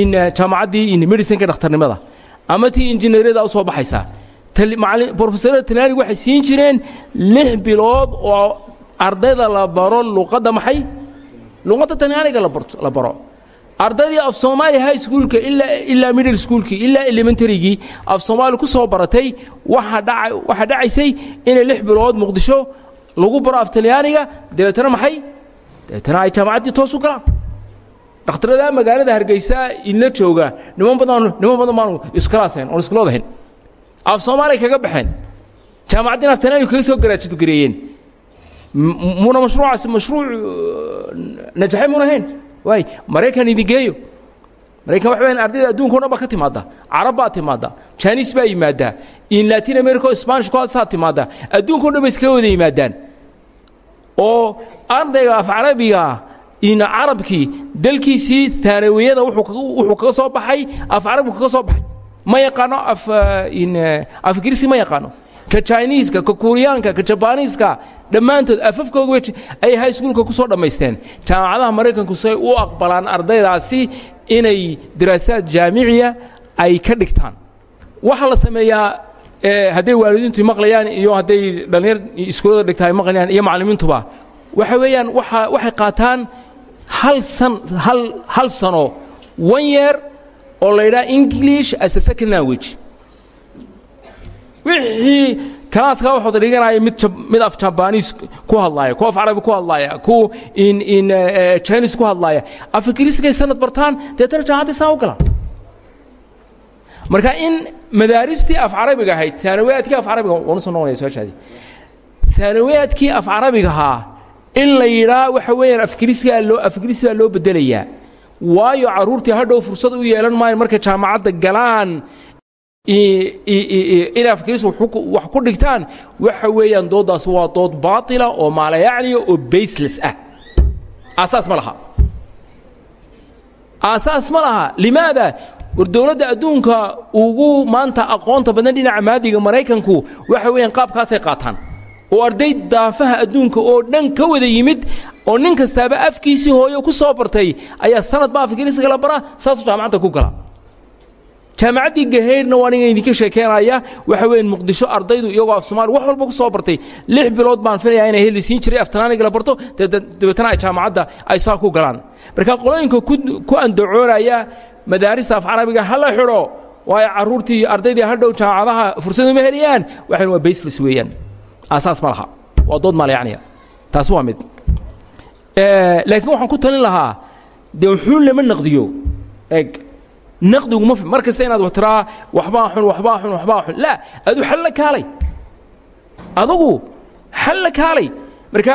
in jaamacaddii in medicinka dhakhtarnimada. Ama tii injineeriyada u soo baxaysaa brofesorada talyaaniga waxay siin jireen lix bilood oo ardayda la baro luqadda maxay? Luqadda talyaaniga la baro ardaydii af soomaali high schoolka ilaa middle schoolkii ilaa elementarygii af soomaali ku soo baratay waxaa dhacaysay inay lix bilood muqdisho lagu baro af talyaaniga dabeetana maxay? Dabeetana ay jaamacaddii toos u galaan. Dhakhtarada magaalada hargeysa inla jooga niman badan niman badan baanu iskalaasayn oon iskuloodahayn af soomaaliya kaga baxeen. Jaamacaddiina af talyaaniga kaga soo garaajidgareeyeen muna mashruucaasi mashruuc najaxay muna ahayn waay maraykan idin geeyo. Maraykan waxa weyaan ardayda adduunka o dhan baa ka timaadda carab baa timaadda jainis baa yimaaddaa in latin america o spanish kusaa timaadda adduunka o dhan bay iskaga wada yimaadaan. Oo ardayga af carabiga in carabkii dalkiisii taanawiyada wuxuu kaga soo baxay af carabigu kaga soo baxay. Ma yaqaano af af ingiriisi ma yaqaano. Ka jiniiska ka kuuriyaanka ka jabaniiska dhammaantood afafkooga ay high schoolka ku soo dhammaysteen. Jaamacadaha maraykanku say u aqbalaan ardaydaasi inay diraasaad jaamiciya ay ka dhigtaan. Waxaa la sameeyaa hadday waalidiintu maqlayaan iyo hadday dhallinyar iskuulada dhigta ay maqlayaan iyo macallimiintuba waxa weeyaan waa waxay qaataan hal san hal hal sano one year oo la yidhaha english as a second language. Wixii kalaaska waxooda dhiganaya mid mid af jabaniis ku hadlaaya ku af carabi ku hadlaaya ku in in chinis ku hadlaaya. Af ingiriiskay sanad bartaan deetana jaamacadda saa u galaan. Marka in madaaristii af carabiga ahayd aanawiyaadkii af carabiga waanu soo noqonaya su'aashaasi. Aanawiyaadkii af carabiga ahaa in la yidhaa waxa weeyaan afgiriiskaa loo afgiriis baa loo bedelayaa waayo carruurtii hadhow fursad u yeelan maayo markay jaamacadda galaan inay afgiriis wax ku dhigtaan waxa weeyaan dooddaas waa dood baatila oo maalayacniya oo baseless ah. Aasaas ma laha. Aasaas ma laha. Limaada? War dowladda adduunka ugu maanta aqoonta badan dhinaca maadiga maraykanku waxa weeyaan qaabkaasay qaataan. Oo arday daafaha adduunka oo dhan ka wada yimid oo nin kastaaba afkiisii hooyo ku soo bartay ayaa sanad ba afgiriisga la baraa saasuu jaamacadda ku gala jaamacaddii gahayrna waa ninga idinka sheekeenaya. Waxa weeye muqdisho ardaydu iyagoo af soomaali wax walba ku soo bartay. Lix bilood baan filayaa inay heli siin jiray aftanaaniga la barto. Dabeetana ay jaamacadda ay saa ku galaan. Marka qolooyinka ku andacoonaya madaarista af carabiga ha la xidho. Waayo carruurtii iyo ardaydii hadhow jaamacadaha fursad uma heliyaan. Waxan waa baseless weeyaan. Aasaas ma laha. Waa dood maalayacniya taasi waa mid. Laakiin waxaan ku talin lahaa dee wuxuu lama naqdiyo? Eg naqdiguma mar kasta inaad tiraa waxbaa xun waxbaa xun waxbaa xun. Laa adu xal la kaalay. Adugu xal la kaalay. Marka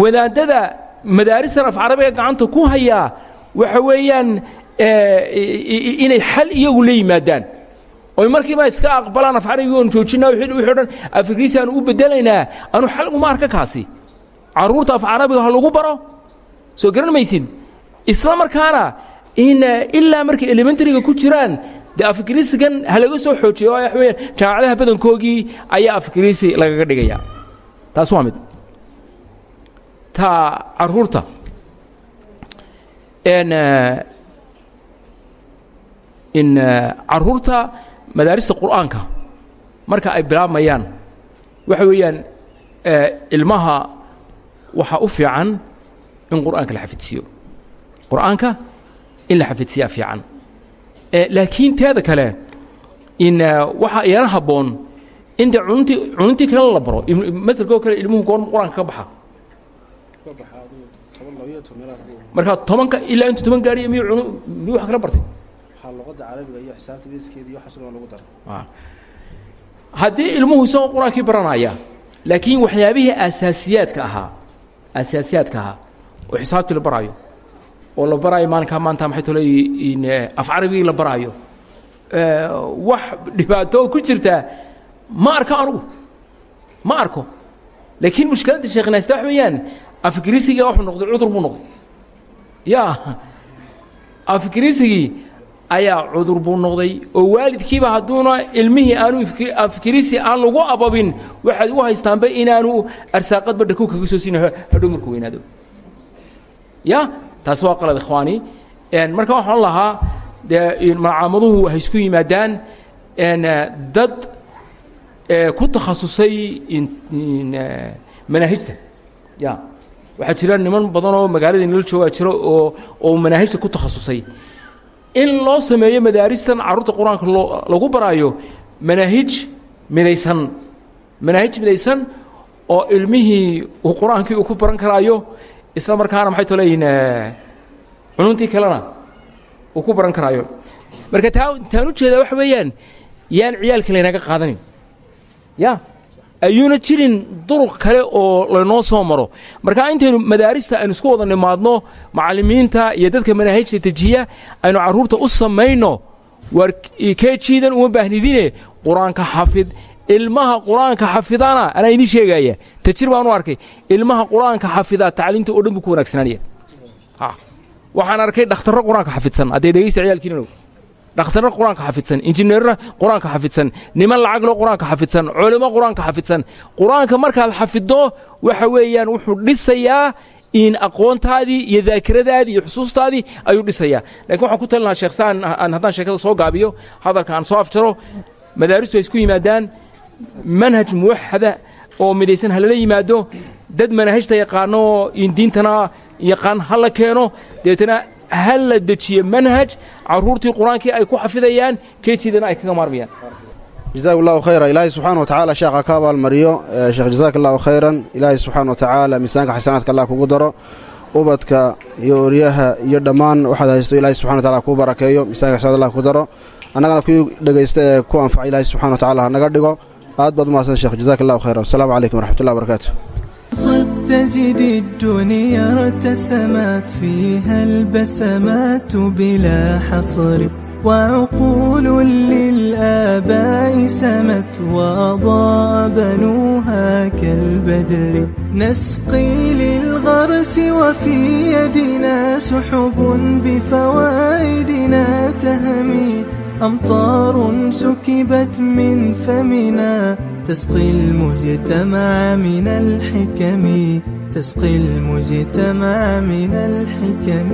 wadaadada madaaristan af carabiga gacanta ku hayaa waxa weeyaan inay xal iyagu la yimaadaan. Oy markiiba iska aqbalaan af carabiga oon joojinaa wixii dhan af ingiriisi aanu u bedelaynaa anu xal uma arka kaasi. Carruurta af carabiga ha lagu baro? Soo garan maysid isla markaana ilaa markay elementaryga ku jiraan dee af ingiriisigan ha laga soo xoojiyo waayo waxa weeyaan jaamacadaha badankoogii ayaa af ingiriisi lagaga dhigaya. Taas waa mid. Ta carruurta in carruurta madaarista qur'aanka marka ay bilaabmayaan waxa weeyaan ilmaha waxaa u fiican in qur'aanka la xafidsiiyo qur'aanka in la xafidsiyaa fiican. Laakiin teeda kale in waxaa iyana habboon in dee cununtii cununtii kale la baro matelkoo kale ilmuhu goorma qur'aanka ka baxa. Marka tobanka ilaa intu toban gaariya miyu cunu miyu wax kala bartay? Haddii ilmuhu isagoo qur'aankii baranaya laakiin waxyaabihii asaasiyaadka ahaa asaasiyaadka ahaa oo xisaabtii la baraayo oo la baraayo maalinkaa maanta tole af carabigii la baraayo. Wax dhibaato ku jirta ma arko anugu. Ma arko. Laakiin mushkiladda sheekhnaysta wax weeyaan afgiriisiga wuxuu noqday cudur buu noqday. Ya afgiriisigii ayaa cudur buu noqday oo waalidkiiba hadduuna ilmihii aanu afgiriisi aan lagu ababin waxaad u haystaanba inaanu arsaaqadba dhakow kaga soo siina hadhow markuu weynaado. Ya taas waa qalad ikhwaani. Marka waxaan lahaa dee malcaamaduhu waxay isku yimaadaan dad ku takhasusay manaahijta. Ya waxaa jira niman badan oo magaalada nala joogaa jira oo oo manaahijta ku takhasusay. In loo sameeyo madaaristan carruurta qur'aanka loo lagu baraayo manaahij midaysan. Manaahij midaysan oo ilmihii uu qur'aankii uu ku baran karaayo isla markaana maxay to leeyihiin cununtii kalena uu ku baran karaayo. Marka taa taan u jeedaa waxa weeyaan yaan ciyaalka laynaga qaadanin. Ya ayuuna jirin duruq kale oo laynoo soo maro. Marka intaynu madaarista aynu isku wada nimaadno macallimiinta iyo dadka manaahijta dejiya aynu carruurta u samayno war keejiidan uma baahnidine? Qur'aanka xafid ilmaha qur'aanka xafidana anaa idiin sheegaya tajir baan u arkay. Ilmaha qur'aanka xafidaa dhan buu ku wanaagsanaanaya waxaan arkay dhakhtarro qur'aanka xafidsan. Hadday dhegaysta ciyaalkiinanow dhakhtarra qur'aanka xafidsan injineerra qur'aanka xafidsan niman lacaglo qur'aanka xafidsan culimo qur'aanka xafidsan. Qur'aanka markaad xafiddo waxa weeyaan wuxuu dhisayaa in aqoontaadii iyo daakiradaadii iyo xusuustaadii ayuu dhisayaa. Lakin waxaan ku talin sheekh saan haddaan sheekada soo gaabiyo hadalka aan soo afjaro madaaristu ay isku yimaadaan manhaj muwaxada oo midaysan ha lala yimaado dad manaahijta yaqaano diintana yaqaan ha la keeno deetana ha la dejiyo manhaj carruurtii qur'aankii ay ku xafidayaan keejiidana ay kaga maarmayaan. Jazaak allahu khayra ilaahay subxaana wa tacala sheekha ka abaalmariyo. Sheekh jazaak allahu khayran. Ilaahay subxaana wa tacaala miisaanka xasanaadka allah kugu daro ubadka iyo oryaha iyo dhammaan waxaad haysto ilahay subxana wa tacala kuu barakeeyo. Miisanka xasanaad allah ku daro. Annagana kuwii dhegaysta ee ku anfaca ilahay subxana wa tacala hanaga dhigo aad baad umahadsan shekh jazak khayra wasalaamu calaykum waraxmatullahi barakaatu صد الدنيا ارتسمت فيها البسمات بلا حصر وعقول للآباء سمت وأضاء بنوها كالبدر نسقي للغرس وفي يدنا سحب بفوائدنا تهمي أمطار سكبت من فمنا تسقي المجتمع من الحكم تسقي المجتمع من الحكم